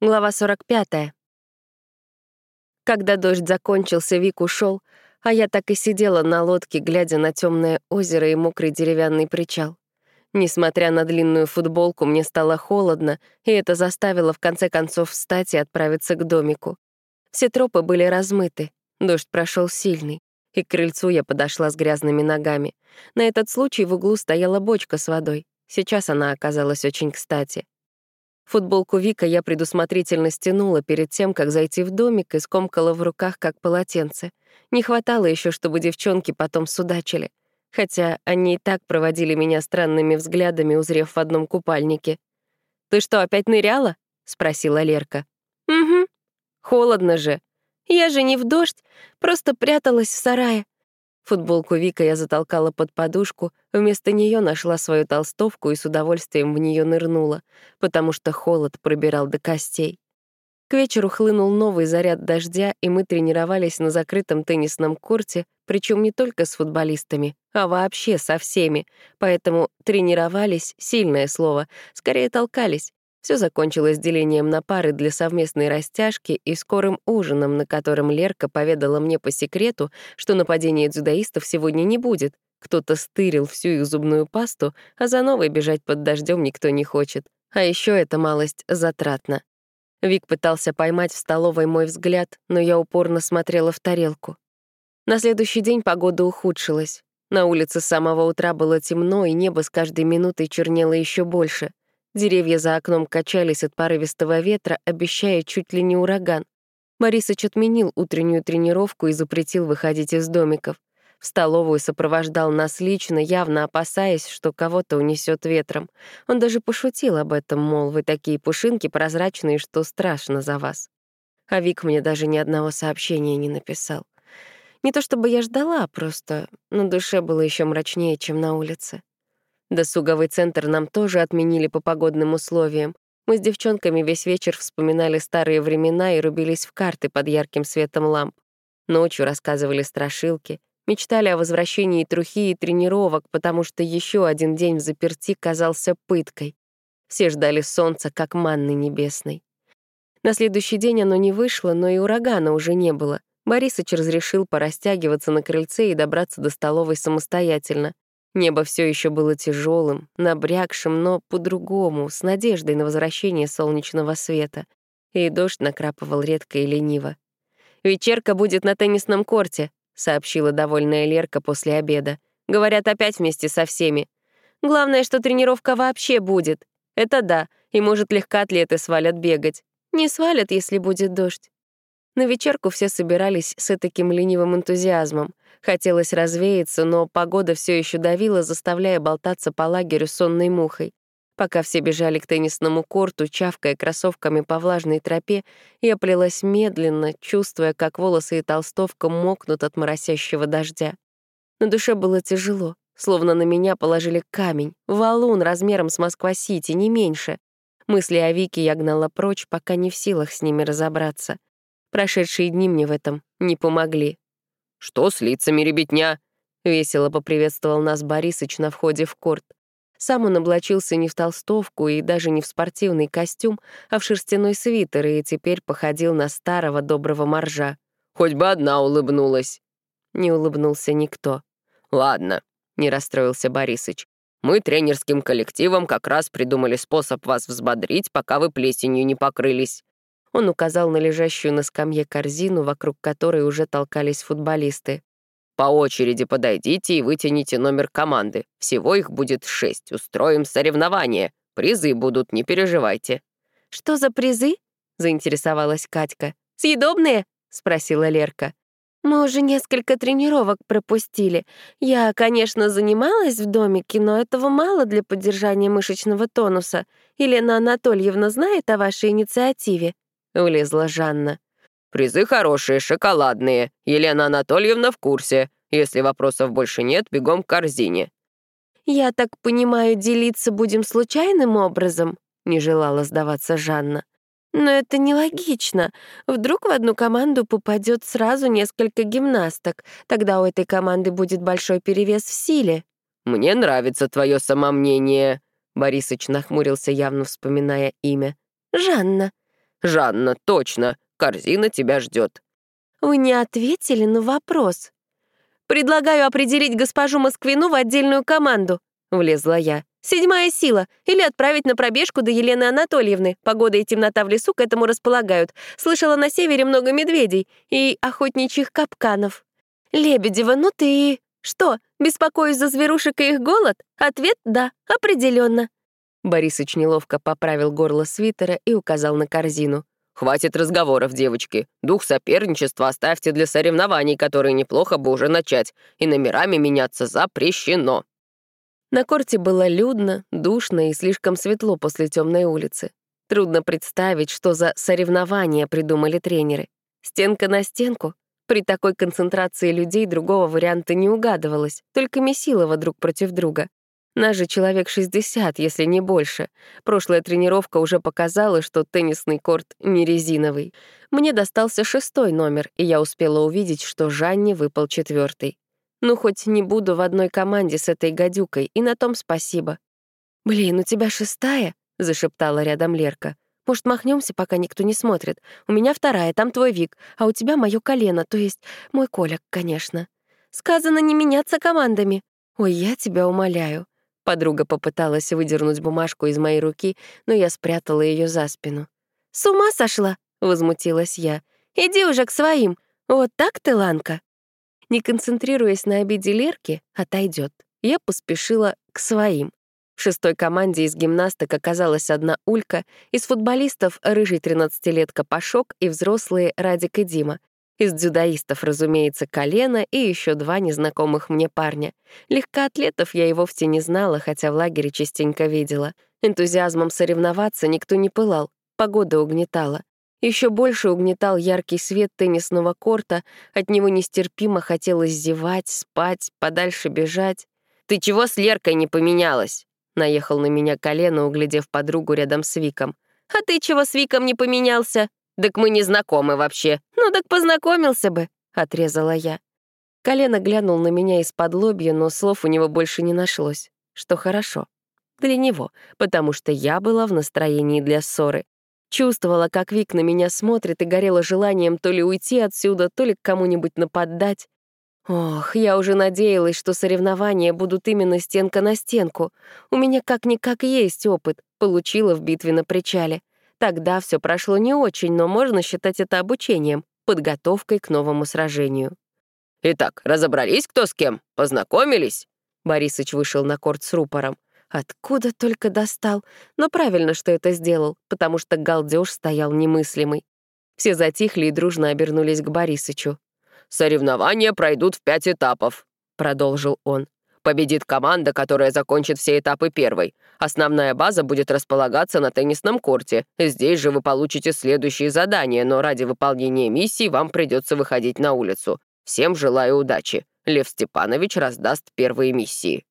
Глава 45. Когда дождь закончился, Вик ушел, а я так и сидела на лодке, глядя на темное озеро и мокрый деревянный причал. Несмотря на длинную футболку, мне стало холодно, и это заставило в конце концов встать и отправиться к домику. Все тропы были размыты, дождь прошел сильный, и к крыльцу я подошла с грязными ногами. На этот случай в углу стояла бочка с водой. Сейчас она оказалась очень кстати. Футболку Вика я предусмотрительно стянула перед тем, как зайти в домик и скомкала в руках, как полотенце. Не хватало еще, чтобы девчонки потом судачили. Хотя они и так проводили меня странными взглядами, узрев в одном купальнике. «Ты что, опять ныряла?» — спросила Лерка. «Угу. Холодно же. Я же не в дождь, просто пряталась в сарае. Футболку Вика я затолкала под подушку, вместо нее нашла свою толстовку и с удовольствием в нее нырнула, потому что холод пробирал до костей. К вечеру хлынул новый заряд дождя, и мы тренировались на закрытом теннисном корте, причем не только с футболистами, а вообще со всеми. Поэтому тренировались — сильное слово, скорее толкались. Все закончилось делением на пары для совместной растяжки и скорым ужином, на котором Лерка поведала мне по секрету, что нападения дзюдоистов сегодня не будет. Кто-то стырил всю их зубную пасту, а за новой бежать под дождем никто не хочет. А еще эта малость затратна. Вик пытался поймать в столовой мой взгляд, но я упорно смотрела в тарелку. На следующий день погода ухудшилась. На улице с самого утра было темно, и небо с каждой минутой чернело еще больше. Деревья за окном качались от порывистого ветра, обещая чуть ли не ураган. Борисыч отменил утреннюю тренировку и запретил выходить из домиков. В столовую сопровождал нас лично, явно опасаясь, что кого-то унесет ветром. Он даже пошутил об этом, мол, вы такие пушинки прозрачные, что страшно за вас. А Вик мне даже ни одного сообщения не написал. Не то чтобы я ждала, просто на душе было еще мрачнее, чем на улице. Досуговый центр нам тоже отменили по погодным условиям. Мы с девчонками весь вечер вспоминали старые времена и рубились в карты под ярким светом ламп. Ночью рассказывали страшилки, мечтали о возвращении трухи и тренировок, потому что еще один день в заперти казался пыткой. Все ждали солнца, как манны небесной. На следующий день оно не вышло, но и урагана уже не было. Борисыч разрешил порастягиваться на крыльце и добраться до столовой самостоятельно. Небо все еще было тяжелым, набрякшим, но по-другому, с надеждой на возвращение солнечного света. И дождь накрапывал редко и лениво. «Вечерка будет на теннисном корте», — сообщила довольная Лерка после обеда. «Говорят, опять вместе со всеми. Главное, что тренировка вообще будет. Это да, и, может, легкоатлеты свалят бегать. Не свалят, если будет дождь». На вечерку все собирались с таким ленивым энтузиазмом. Хотелось развеяться, но погода все еще давила, заставляя болтаться по лагерю сонной мухой. Пока все бежали к теннисному корту, чавкая кроссовками по влажной тропе, я плелась медленно, чувствуя, как волосы и толстовка мокнут от моросящего дождя. На душе было тяжело, словно на меня положили камень, валун размером с Москва-Сити, не меньше. Мысли о Вике я гнала прочь, пока не в силах с ними разобраться. Прошедшие дни мне в этом не помогли. «Что с лицами, ребятня?» — весело поприветствовал нас Борисыч на входе в корт. Сам он облачился не в толстовку и даже не в спортивный костюм, а в шерстяной свитер и теперь походил на старого доброго моржа. «Хоть бы одна улыбнулась». Не улыбнулся никто. «Ладно», — не расстроился Борисыч. «Мы тренерским коллективом как раз придумали способ вас взбодрить, пока вы плесенью не покрылись. Он указал на лежащую на скамье корзину, вокруг которой уже толкались футболисты. «По очереди подойдите и вытяните номер команды. Всего их будет шесть. Устроим соревнование. Призы будут, не переживайте». «Что за призы?» — заинтересовалась Катька. «Съедобные?» — спросила Лерка. «Мы уже несколько тренировок пропустили. Я, конечно, занималась в домике, но этого мало для поддержания мышечного тонуса. Елена Анатольевна знает о вашей инициативе?» — влезла Жанна. «Призы хорошие, шоколадные. Елена Анатольевна в курсе. Если вопросов больше нет, бегом к корзине». «Я так понимаю, делиться будем случайным образом?» — не желала сдаваться Жанна. «Но это нелогично. Вдруг в одну команду попадет сразу несколько гимнасток. Тогда у этой команды будет большой перевес в силе». «Мне нравится твое самомнение», — Борисыч нахмурился, явно вспоминая имя. «Жанна», Жанна, точно, корзина тебя ждет. Вы не ответили на вопрос. Предлагаю определить госпожу Москвину в отдельную команду, влезла я. Седьмая сила. Или отправить на пробежку до Елены Анатольевны. Погода и темнота в лесу к этому располагают. Слышала на севере много медведей и охотничьих капканов. Лебедева, ну ты... Что, беспокоюсь за зверушек и их голод? Ответ — да, определенно. Борисыч неловко поправил горло свитера и указал на корзину. «Хватит разговоров, девочки. Дух соперничества оставьте для соревнований, которые неплохо бы уже начать, и номерами меняться запрещено». На корте было людно, душно и слишком светло после темной улицы. Трудно представить, что за соревнования придумали тренеры. Стенка на стенку? При такой концентрации людей другого варианта не угадывалось, только Месилова друг против друга. Нас же человек 60, если не больше. Прошлая тренировка уже показала, что теннисный корт не резиновый. Мне достался шестой номер, и я успела увидеть, что Жанне выпал четвертый. Ну, хоть не буду в одной команде с этой гадюкой, и на том спасибо. «Блин, у тебя шестая?» — зашептала рядом Лерка. «Может, махнемся, пока никто не смотрит? У меня вторая, там твой Вик, а у тебя мое колено, то есть мой Коля, конечно. Сказано не меняться командами. Ой, я тебя умоляю». Подруга попыталась выдернуть бумажку из моей руки, но я спрятала ее за спину. «С ума сошла?» — возмутилась я. «Иди уже к своим. Вот так ты, Ланка?» Не концентрируясь на обиде Лерки, отойдет. Я поспешила к своим. В шестой команде из гимнасток оказалась одна Улька, из футболистов — рыжий 13-летка Пашок и взрослые Радик и Дима. Из дзюдоистов, разумеется, колено и еще два незнакомых мне парня. Легкоатлетов я и вовсе не знала, хотя в лагере частенько видела. Энтузиазмом соревноваться никто не пылал, погода угнетала. Еще больше угнетал яркий свет теннисного корта, от него нестерпимо хотелось зевать, спать, подальше бежать. «Ты чего с Леркой не поменялась?» Наехал на меня колено, углядев подругу рядом с Виком. «А ты чего с Виком не поменялся?» «Так мы не знакомы вообще». «Ну так познакомился бы», — отрезала я. Колено глянул на меня из-под лобья, но слов у него больше не нашлось. Что хорошо. Для него, потому что я была в настроении для ссоры. Чувствовала, как Вик на меня смотрит и горела желанием то ли уйти отсюда, то ли к кому-нибудь нападать. Ох, я уже надеялась, что соревнования будут именно стенка на стенку. У меня как-никак есть опыт, получила в битве на причале. Тогда все прошло не очень, но можно считать это обучением, подготовкой к новому сражению. «Итак, разобрались, кто с кем? Познакомились?» Борисыч вышел на корт с рупором. Откуда только достал? Но правильно, что это сделал, потому что галдеж стоял немыслимый. Все затихли и дружно обернулись к Борисычу. «Соревнования пройдут в пять этапов», — продолжил он. «Победит команда, которая закончит все этапы первой. Основная база будет располагаться на теннисном корте. Здесь же вы получите следующие задания, но ради выполнения миссии вам придется выходить на улицу. Всем желаю удачи. Лев Степанович раздаст первые миссии».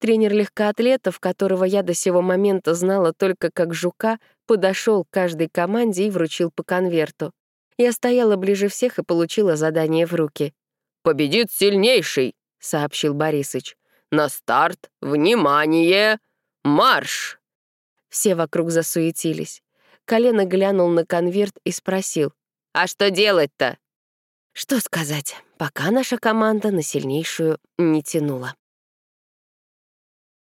Тренер легкоатлетов, которого я до сего момента знала только как жука, подошел к каждой команде и вручил по конверту. Я стояла ближе всех и получила задание в руки. «Победит сильнейший», — сообщил Борисыч. «На старт! Внимание! Марш!» Все вокруг засуетились. Колено глянул на конверт и спросил. «А что делать-то?» Что сказать, пока наша команда на сильнейшую не тянула.